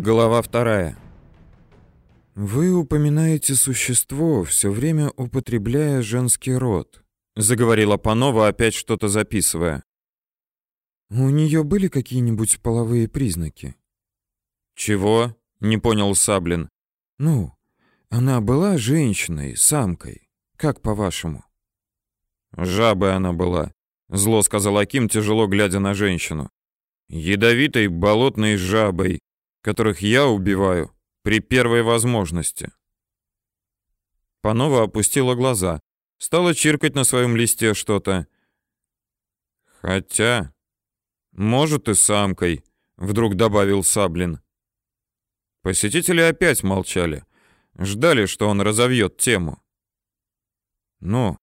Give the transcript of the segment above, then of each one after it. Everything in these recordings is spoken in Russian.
Глава вторая. Вы упоминаете существо, все время употребляя женский род, заговорила Панова, опять что-то записывая. У нее были какие-нибудь половые признаки? Чего? Не понял Саблин. Ну, она была женщиной, самкой. Как по-вашему? Жабой она была, зло сказал Аким, тяжело глядя на женщину. Ядовитой болотной жабой, которых я убиваю при первой возможности. Панова опустила глаза, стала чиркать на своем листе что-то. Хотя, может и самкой, вдруг добавил Саблин. Посетители опять молчали, ждали, что он разовьет тему. Ну,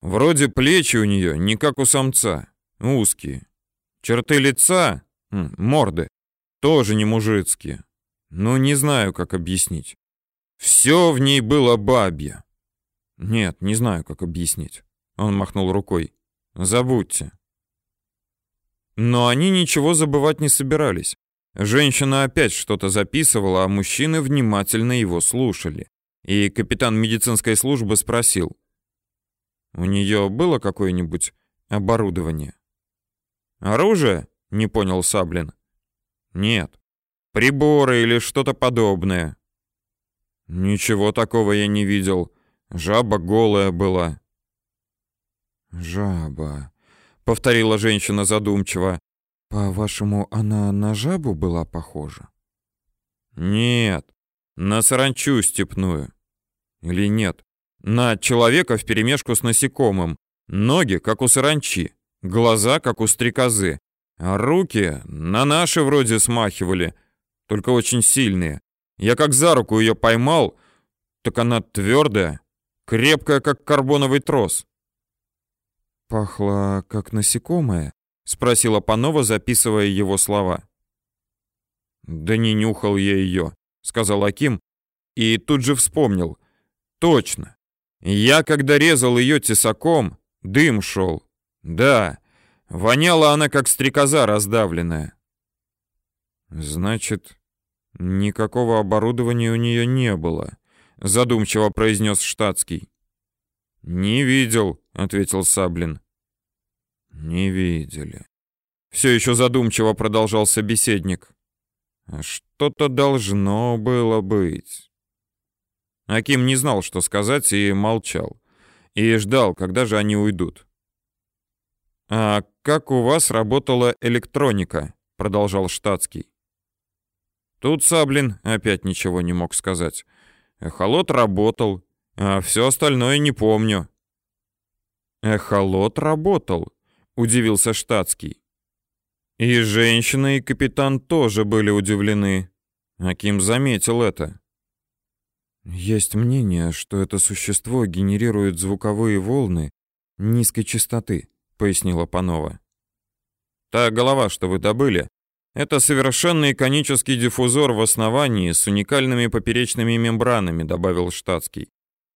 вроде плечи у нее не как у самца, узкие. Черты лица, морды, тоже не мужицкие. Ну, не знаю, как объяснить. Все в ней было бабье. Нет, не знаю, как объяснить. Он махнул рукой. Забудьте. Но они ничего забывать не собирались. Женщина опять что-то записывала, а мужчины внимательно его слушали. И капитан медицинской службы спросил. У нее было какое-нибудь оборудование? Оружие? Не понял Саблин. Нет. Приборы или что-то подобное. Ничего такого я не видел. Жаба голая была. Жаба, повторила женщина задумчиво. По-вашему, она на жабу была похожа? Нет, на саранчу степную. Или нет? На человека вперемешку с насекомым. Ноги, как у саранчи, глаза, как у стрекозы, а руки на наши вроде смахивали, только очень сильные. Я как за руку ее поймал, так она твердая, крепкая, как карбоновый трос. Пахло, как насекомое, спросила Панова, записывая его слова. Да не нюхал я ее, сказал Аким и тут же вспомнил. Точно. Я когда резал ее тесаком, дым шел. Да, Воняла она, как стрекоза раздавленная. Значит, никакого оборудования у нее не было, задумчиво произнес штатский. Не видел, ответил Саблин. Не видели. Все еще задумчиво продолжал собеседник. А что-то должно было быть. Аким не знал, что сказать, и молчал. И ждал, когда же они уйдут. «А как у вас работала электроника?» — продолжал штатский. Тут Саблин опять ничего не мог сказать. Эхолот работал, а все остальное не помню. Эхолот работал, удивился штатский. И женщина, и капитан тоже были удивлены. Аким заметил это. Есть мнение, что это существо генерирует звуковые волны низкой частоты, пояснила Панова. Та голова, что вы добыли, это совершенный конический диффузор в основании с уникальными поперечными мембранами, добавил штатский.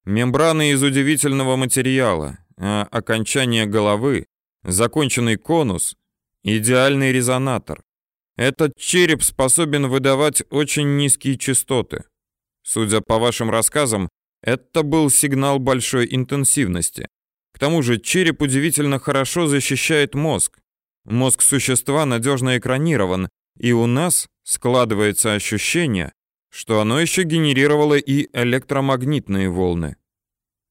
Мембраны из удивительного материала, а окончание головы, законченный конус, идеальный резонатор. Этот череп способен выдавать очень низкие частоты. Судя по вашим рассказам, это был сигнал большой интенсивности. К тому же череп удивительно хорошо защищает мозг. Мозг существа надежно экранирован, и у нас складывается ощущение, что оно еще генерировало и электромагнитные волны.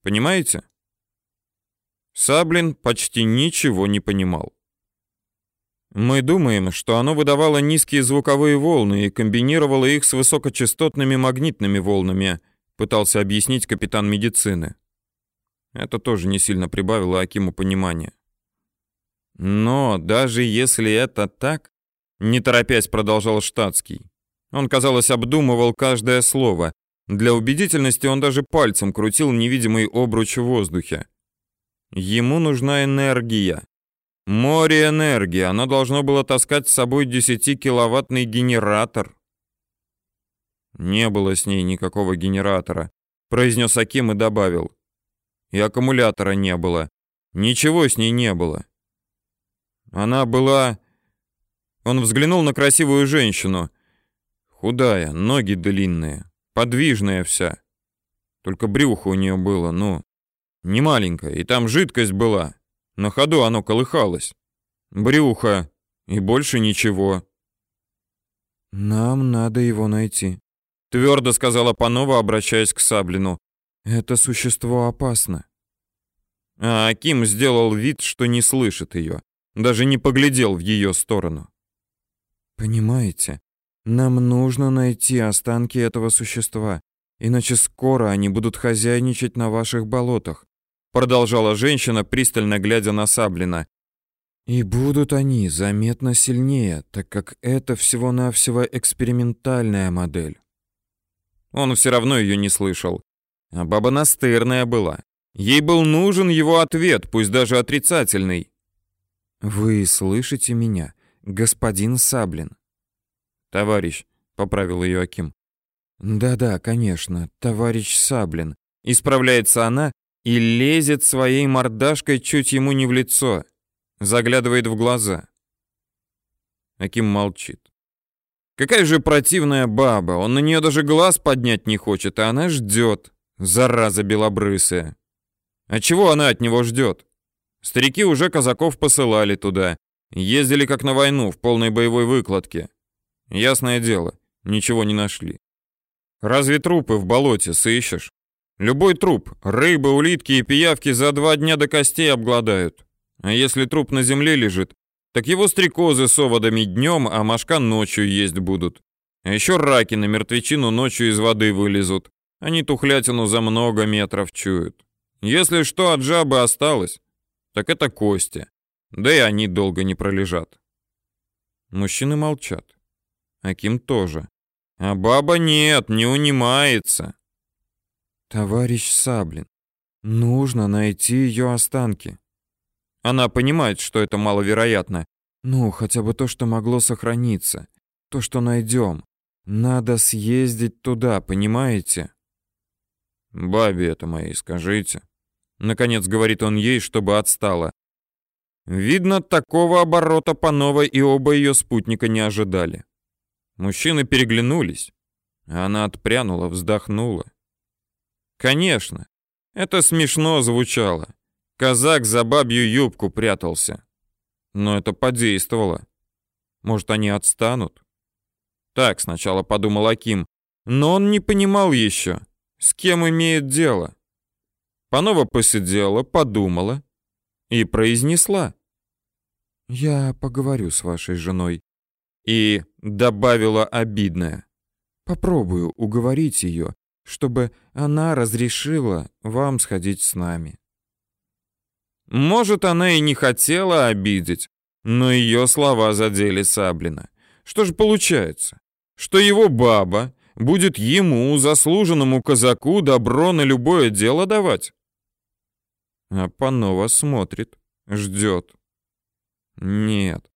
Понимаете? Саблин почти ничего не понимал. Мы думаем, что оно выдавало низкие звуковые волны и комбинировало их с высокочастотными магнитными волнами, пытался объяснить капитан медицины. Это тоже не сильно прибавило Акиму понимания. Но даже если это так, не торопясь продолжал штатский. Он, казалось, обдумывал каждое слово. Для убедительности он даже пальцем крутил невидимый обруч в воздухе. Ему нужна энергия. Море энергии. Оно должно было таскать с собой 10-киловаттный генератор. Не было с ней никакого генератора, произнес Аким и добавил. И аккумулятора не было. Ничего с ней не было. Она была... Он взглянул на красивую женщину. Худая, ноги длинные, подвижная вся. Только брюхо у нее было, ну, не маленькое, и там жидкость была. На ходу оно колыхалось. Брюхо и больше ничего. Нам надо его найти, твердо сказала Панова, обращаясь к Саблину. Это существо опасно. А Аким сделал вид, что не слышит ее, даже не поглядел в ее сторону. Понимаете, нам нужно найти останки этого существа, иначе скоро они будут хозяйничать на ваших болотах, продолжала женщина, пристально глядя на Саблина. И будут они заметно сильнее, так как это всего-навсего экспериментальная модель. Он все равно ее не слышал. А баба настырная была. Ей был нужен его ответ, пусть даже отрицательный. Вы слышите меня, господин Саблин? Товарищ, поправил ее Аким. Да-да, конечно, товарищ Саблин. Исправляется она и лезет своей мордашкой чуть ему не в лицо, заглядывает в глаза. Аким молчит. Какая же противная баба, он на нее даже глаз поднять не хочет, а она ждет, зараза белобрысая. А чего она от него ждет? Старики уже казаков посылали туда, ездили как на войну в полной боевой выкладке. Ясное дело, ничего не нашли. Разве трупы в болоте сыщешь? Любой труп, рыбы, улитки и пиявки за два дня до костей обгладают. А если труп на земле лежит, так его стрекозы с оводами днем, а мошка ночью есть будут. А еще раки на мертвечину ночью из воды вылезут. Они тухлятину за много метров чуют. Если что от жабы осталось, так это кости. Да и они долго не пролежат. Мужчины молчат. Аким тоже. А баба нет, не унимается. Товарищ Саблин, нужно найти ее останки. Она понимает, что это маловероятно. Ну, хотя бы то, что могло сохраниться. То, что найдем. Надо съездить туда, понимаете? Бабе это моей скажите. Наконец говорит он ей, чтобы отстала. Видно, такого оборота по новой и оба ее спутника не ожидали. Мужчины переглянулись. Она отпрянула, вздохнула. Конечно, это смешно звучало. Казак за бабью юбку прятался. Но это подействовало. Может, они отстанут? Так сначала подумал Аким, но он не понимал еще, с кем имеет дело. Панова посидела, подумала и произнесла. «Я поговорю с вашей женой». И добавила обидное. «Попробую уговорить ее, чтобы она разрешила вам сходить с нами». Может, она и не хотела обидеть, но ее слова задели Саблина. Что же получается? Что его баба будет ему, заслуженному казаку, добро на любое дело давать? А Панова смотрит, ждет. Нет,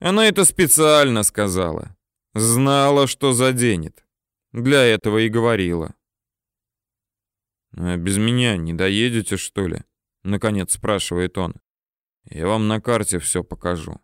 она это специально сказала. Знала, что заденет. Для этого и говорила. А без меня не доедете, что ли? Наконец спрашивает он. Я вам на карте все покажу.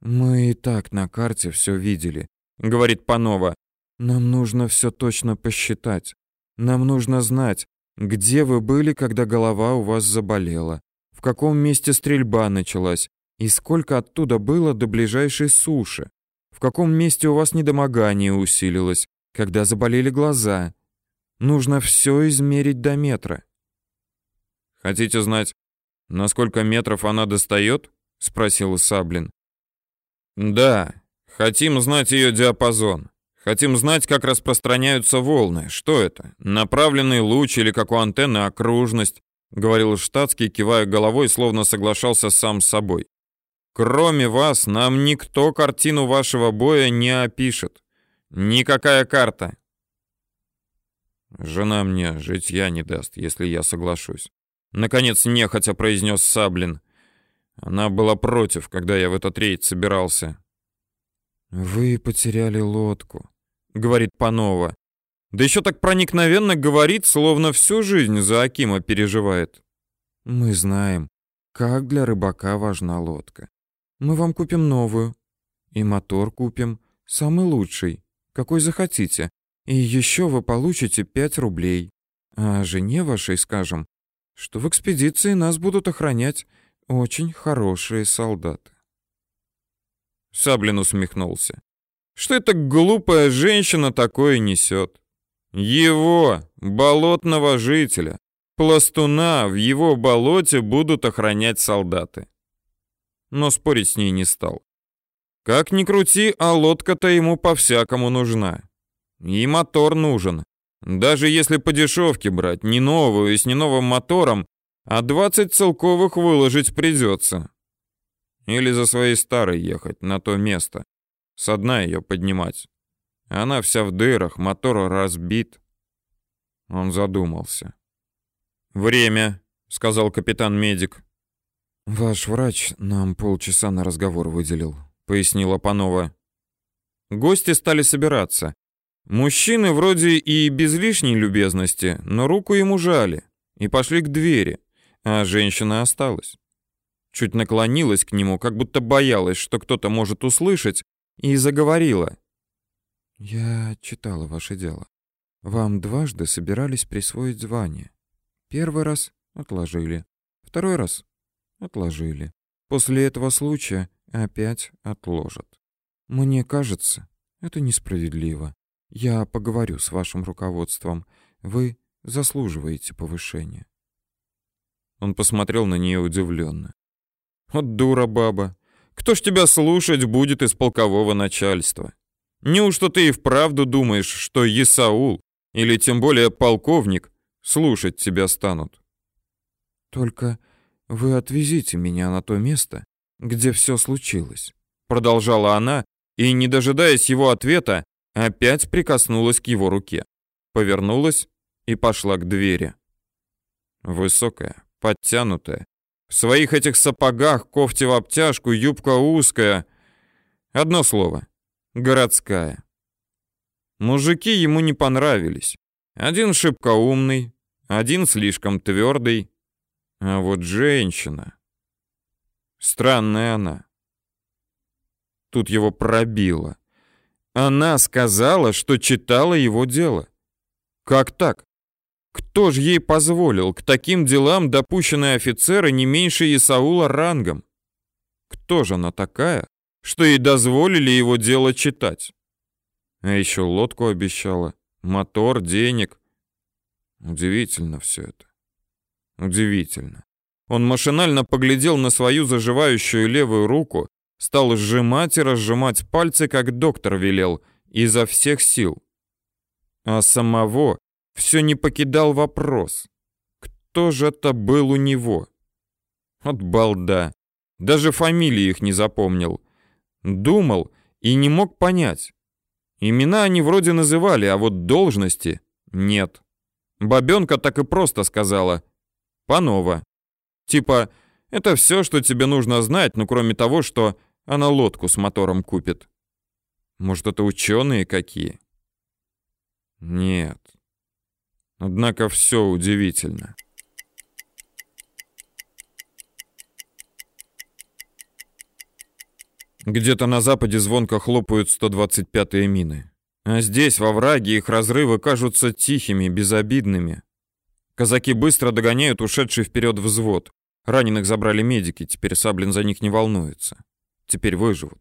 Мы и так на карте все видели, говорит Панова. Нам нужно все точно посчитать. Нам нужно знать, где вы были, когда голова у вас заболела, в каком месте стрельба началась и сколько оттуда было до ближайшей суши, в каком месте у вас недомогание усилилось, когда заболели глаза. Нужно все измерить до метра. Хотите знать, на сколько метров она достает? спросил Саблин. Да, хотим знать ее диапазон. Хотим знать, как распространяются волны. Что это? Направленный луч или как у антенны окружность? говорил штатский, кивая головой, словно соглашался сам с собой. Кроме вас, нам никто картину вашего боя не опишет. Никакая карта. Жена мне житья не даст, если я соглашусь. Наконец, нехотя произнес Саблин. Она была против, когда я в этот рейд собирался. «Вы потеряли лодку», — говорит Панова. Да еще так проникновенно говорит, словно всю жизнь за Акима переживает. «Мы знаем, как для рыбака важна лодка. Мы вам купим новую. И мотор купим, самый лучший. какой захотите. И еще вы получите 5 рублей. А жене вашей скажем, что в экспедиции нас будут охранять очень хорошие солдаты. Саблин усмехнулся. Что эта глупая женщина такое несет? Его, болотного жителя, пластуна, в его болоте будут охранять солдаты. Но спорить с ней не стал. Как ни крути, а лодка-то ему по-всякому нужна. И мотор нужен. Даже если по дешевке брать, не новую и с не новым мотором, а 20 целковых выложить придется. Или за своей старой ехать на то место. Со дна ее поднимать. Она вся в дырах, мотор разбит. Он задумался. «Время», — сказал капитан-медик. «Ваш врач нам полчаса на разговор выделил», — пояснила Панова. Гости стали собираться. Мужчины вроде и без лишней любезности, но руку ему жали и пошли к двери, а женщина осталась. Чуть наклонилась к нему, как будто боялась, что кто-то может услышать, и заговорила. «Я читала ваше дело. Вам дважды собирались присвоить звание. Первый раз отложили, второй раз отложили. После этого случая опять отложат. Мне кажется, это несправедливо. Я поговорю с вашим руководством. Вы заслуживаете повышения. Он посмотрел на нее удивленно. Вот дура баба. Кто ж тебя слушать будет из полкового начальства? Неужто ты и вправду думаешь, что Исаул, или тем более полковник, слушать тебя станут? Только вы отвезите меня на то место, где все случилось, продолжала она, и, не дожидаясь его ответа, опять прикоснулась к его руке, повернулась и пошла к двери. Высокая, подтянутая, в своих этих сапогах, кофте в обтяжку, юбка узкая. Одно слово — городская. Мужики ему не понравились. Один шибко умный, один слишком твердый. А вот женщина... Странная она. Тут его пробило. Она сказала, что читала его дело. Как так? Кто же ей позволил к таким делам допущенные офицеры не меньше Исаула рангом? Кто же она такая, что ей дозволили его дело читать? А еще лодку обещала, мотор, денег. Удивительно все это. Удивительно. Он машинально поглядел на свою заживающую левую руку, стал сжимать и разжимать пальцы, как доктор велел, изо всех сил. А самого все не покидал вопрос. Кто же это был у него? От балда. Даже фамилии их не запомнил. Думал и не мог понять. Имена они вроде называли, а вот должности нет. Бабенка так и просто сказала. Панова. Типа, это все, что тебе нужно знать, ну кроме того, что она лодку с мотором купит. Может, это ученые какие? Нет. Однако все удивительно. Где-то на западе звонко хлопают 125-е мины. А здесь, во враге, их разрывы кажутся тихими, безобидными. Казаки быстро догоняют ушедший вперед взвод. Раненых забрали медики, теперь Саблин за них не волнуется. Теперь выживут.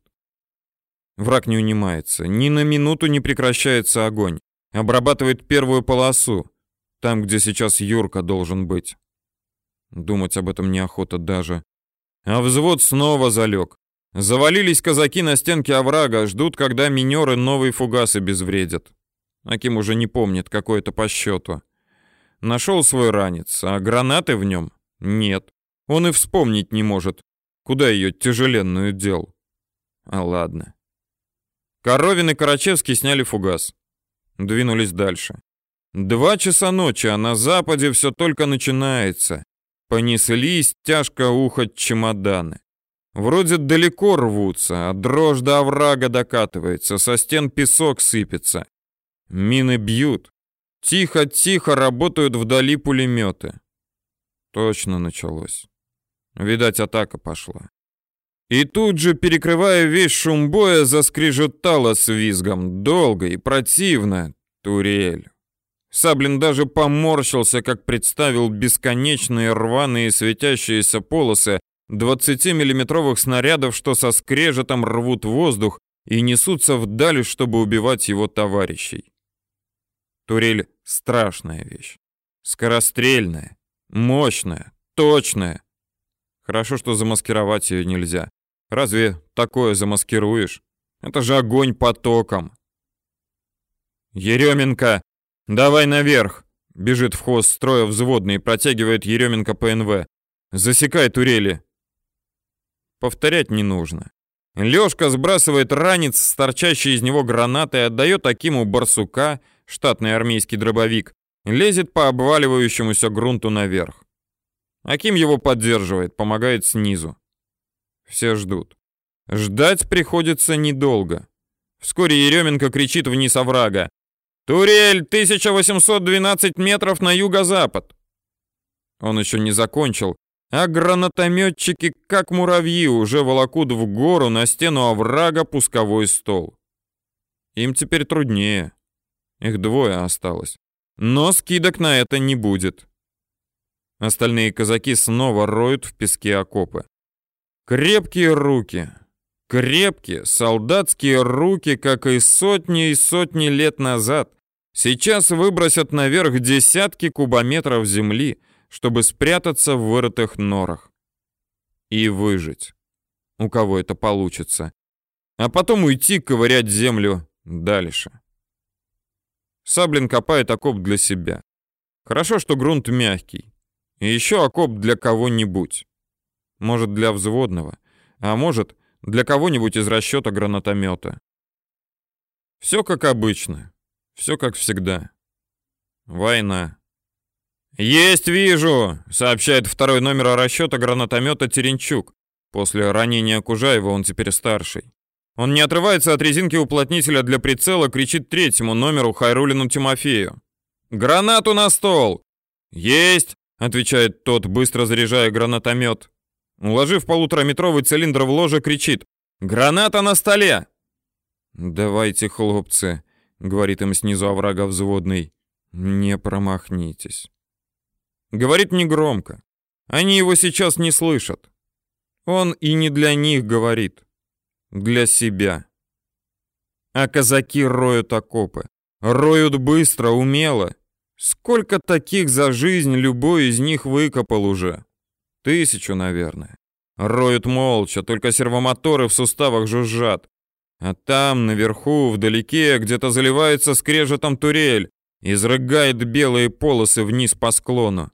Враг не унимается. Ни на минуту не прекращается огонь. Обрабатывает первую полосу. Там, где сейчас Юрка должен быть. Думать об этом неохота даже. А взвод снова залег. Завалились казаки на стенке оврага, ждут, когда минеры новые фугасы безвредят. Аким уже не помнит, какой это по счету. Нашел свой ранец, а гранаты в нем нет. Он и вспомнить не может, куда ее тяжеленную дел. А ладно. Коровин и Карачевский сняли фугас. Двинулись дальше. Два часа ночи, а на западе все только начинается. Понеслись тяжко ухать чемоданы. Вроде далеко рвутся, а дрожь до оврага докатывается, со стен песок сыпется. Мины бьют. Тихо-тихо работают вдали пулеметы. Точно началось. Видать, атака пошла. И тут же, перекрывая весь шум боя, заскрежетала с визгом, долго и противно, турель. Саблин даже поморщился, как представил бесконечные рваные светящиеся полосы 20-миллиметровых снарядов, что со скрежетом рвут воздух и несутся вдаль, чтобы убивать его товарищей. Турель — страшная вещь. Скорострельная, мощная, точная. Хорошо, что замаскировать ее нельзя. Разве такое замаскируешь? Это же огонь потоком. Еременко, давай наверх! Бежит в хвост строя взводный протягивает Еременко ПНВ. Засекай турели. Повторять не нужно. Лёшка сбрасывает ранец с торчащей из него гранатой, отдает Акиму барсука, штатный армейский дробовик, лезет по обваливающемуся грунту наверх. Аким его поддерживает, помогает снизу. Все ждут. Ждать приходится недолго. Вскоре Еременко кричит вниз оврага. «Турель, 1812 метров на юго-запад!» Он еще не закончил, а гранатометчики, как муравьи, уже волокут в гору на стену оврага пусковой стол. Им теперь труднее. Их двое осталось. Но скидок на это не будет. Остальные казаки снова роют в песке окопы. Крепкие руки. Крепкие солдатские руки, как и сотни и сотни лет назад, сейчас выбросят наверх десятки кубометров земли, чтобы спрятаться в вырытых норах. И выжить. У кого это получится. А потом уйти ковырять землю дальше. Саблин копает окоп для себя. Хорошо, что грунт мягкий. И еще окоп для кого-нибудь. Может, для взводного, а может, для кого-нибудь из расчета гранатомета. Все как обычно. Все как всегда. Война. «Есть, вижу!» — сообщает второй номер расчета гранатомета Теренчук. После ранения Кужаева он теперь старший. Он не отрывается от резинки уплотнителя для прицела, кричит третьему номеру Хайрулину Тимофею. «Гранату на стол!» «Есть!» — отвечает тот, быстро заряжая гранатомет. Уложив полутораметровый цилиндр в ложе, кричит. «Граната на столе!» «Давайте, хлопцы», — говорит им снизу оврага взводный. «Не промахнитесь». Говорит негромко. Они его сейчас не слышат. Он и не для них говорит. Для себя. А казаки роют окопы. Роют быстро, умело. Сколько таких за жизнь любой из них выкопал уже? Тысячу, наверное. Роют молча, только сервомоторы в суставах жужжат. А там, наверху, вдалеке, где-то заливается скрежетом турель, изрыгает белые полосы вниз по склону.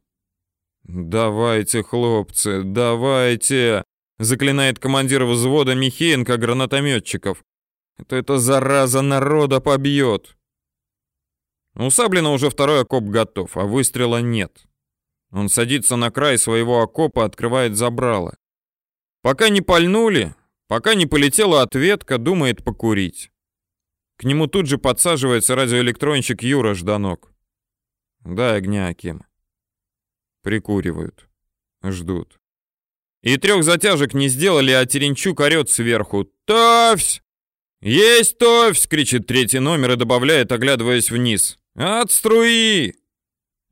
«Давайте, хлопцы, давайте!» — заклинает командир взвода Михеенко гранатометчиков. «Это эта зараза народа побьет!» У Саблина уже второй окоп готов, а выстрела нет. Он садится на край своего окопа, открывает забрало. Пока не пальнули, пока не полетела ответка, думает покурить. К нему тут же подсаживается радиоэлектронщик Юра Жданок. «Дай огня, Аким». Прикуривают. Ждут. И трех затяжек не сделали, а Теренчук орет сверху. «Товсь!» «Есть товсь!» — кричит третий номер и добавляет, оглядываясь вниз. «От струи!»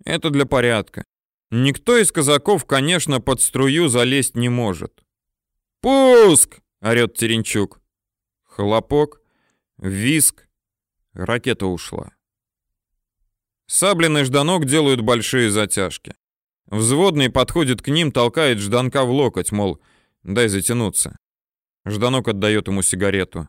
Это для порядка. Никто из казаков, конечно, под струю залезть не может. «Пуск!» — орет Теренчук. Хлопок, виск, ракета ушла. Саблин и Жданок делают большие затяжки. Взводный подходит к ним, толкает Жданка в локоть, мол, дай затянуться. Жданок отдает ему сигарету.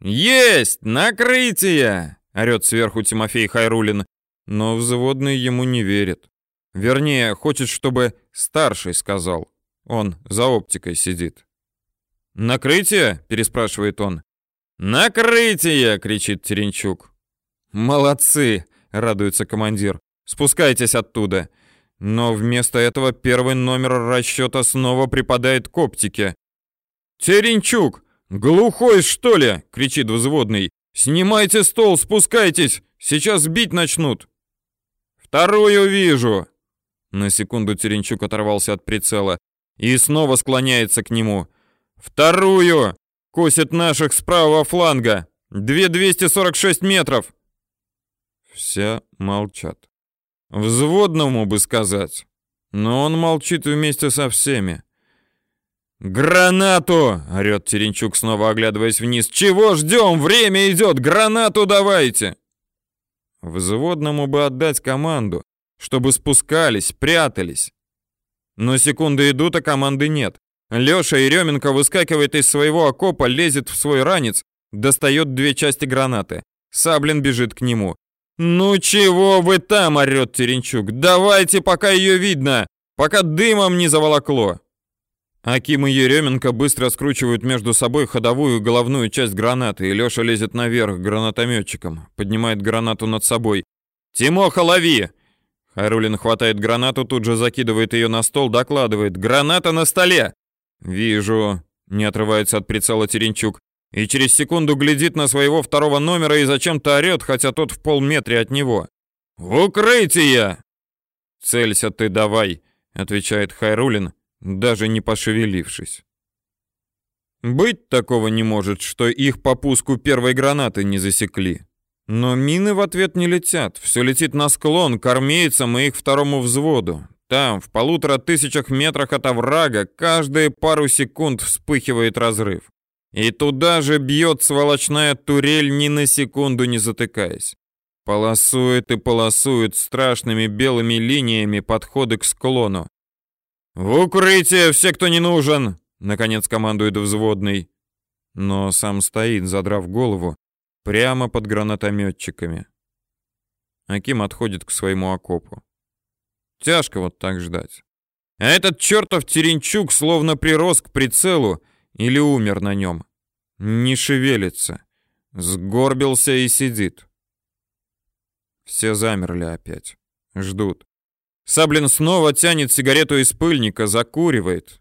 «Есть! Накрытие!» — орет сверху Тимофей Хайрулин. Но взводный ему не верит. Вернее, хочет, чтобы старший сказал. Он за оптикой сидит. «Накрытие?» — переспрашивает он. «Накрытие!» — кричит Теренчук. «Молодцы!» — радуется командир. «Спускайтесь оттуда. Но вместо этого первый номер расчета снова припадает к оптике. «Теренчук! Глухой, что ли?» — кричит взводный. «Снимайте стол, спускайтесь! Сейчас бить начнут!» «Вторую вижу!» На секунду Теренчук оторвался от прицела и снова склоняется к нему. Вторую! Косит наших с правого фланга! Две 246 метров!» Все молчат. Взводному бы сказать, но он молчит вместе со всеми. «Гранату!» — орёт Теренчук, снова оглядываясь вниз. «Чего ждем? Время идет! Гранату давайте!» Взводному бы отдать команду, чтобы спускались, прятались. Но секунды идут, а команды нет. Лёша Еременко выскакивает из своего окопа, лезет в свой ранец, достает две части гранаты. Саблин бежит к нему. «Ну чего вы там?» — орёт Теренчук. «Давайте, пока ее видно, пока дымом не заволокло!» Аким и Еременко быстро скручивают между собой ходовую и головную часть гранаты, и Лёша лезет наверх гранатометчиком, поднимает гранату над собой. «Тимоха, лови!» Харулин хватает гранату, тут же закидывает ее на стол, докладывает. «Граната на столе!» «Вижу», — не отрывается от прицела Теренчук. И через секунду глядит на своего второго номера и зачем-то орет, хотя тот в полметре от него. «В укрытие!» «Целься ты давай», — отвечает Хайрулин, даже не пошевелившись. Быть такого не может, что их по пуску первой гранаты не засекли. Но мины в ответ не летят, все летит на склон, к армейцам и их второму взводу. Там, в полутора тысячах метрах от оврага, каждые пару секунд вспыхивает разрыв. И туда же бьет сволочная турель, ни на секунду не затыкаясь. Полосует и полосует страшными белыми линиями подходы к склону. «В укрытие все, кто не нужен!» — наконец командует взводный. Но сам стоит, задрав голову, прямо под гранатометчиками. Аким отходит к своему окопу. Тяжко вот так ждать. А этот чертов Теренчук словно прирос к прицелу или умер на нем. Не шевелится. Сгорбился и сидит. Все замерли опять. Ждут. Саблин снова тянет сигарету из пыльника, закуривает.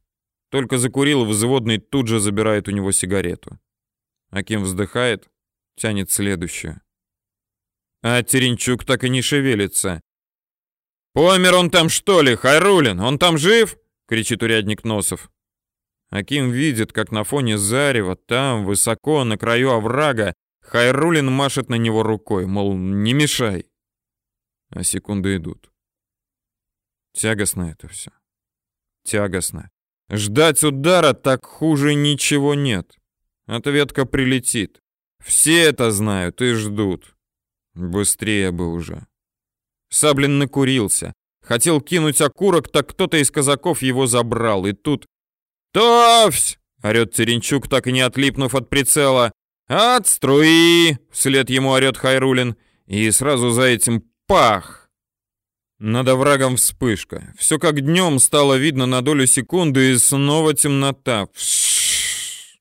Только закурил, взводный тут же забирает у него сигарету. Аким вздыхает, тянет следующую. А Теренчук так и не шевелится. «Помер он там, что ли, Хайрулин? Он там жив?» — кричит урядник Носов. Аким видит, как на фоне зарева, там, высоко, на краю оврага, Хайрулин машет на него рукой, мол, не мешай. А секунды идут. Тягостно это все. Тягостно. Ждать удара так хуже ничего нет. Ответка прилетит. Все это знают и ждут. Быстрее бы уже. Саблин накурился. Хотел кинуть окурок, так кто-то из казаков его забрал. И тут... «Товсь!» — орёт Теренчук, так и не отлипнув от прицела. «От струи!» — вслед ему орёт Хайрулин. И сразу за этим пах! Над оврагом вспышка. Все как днем стало видно на долю секунды, и снова темнота. Вш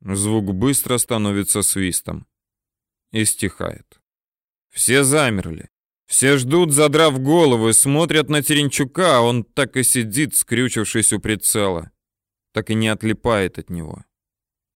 Звук быстро становится свистом. И стихает. Все замерли. Все ждут, задрав головы, смотрят на Теренчука, а он так и сидит, скрючившись у прицела. Так и не отлипает от него.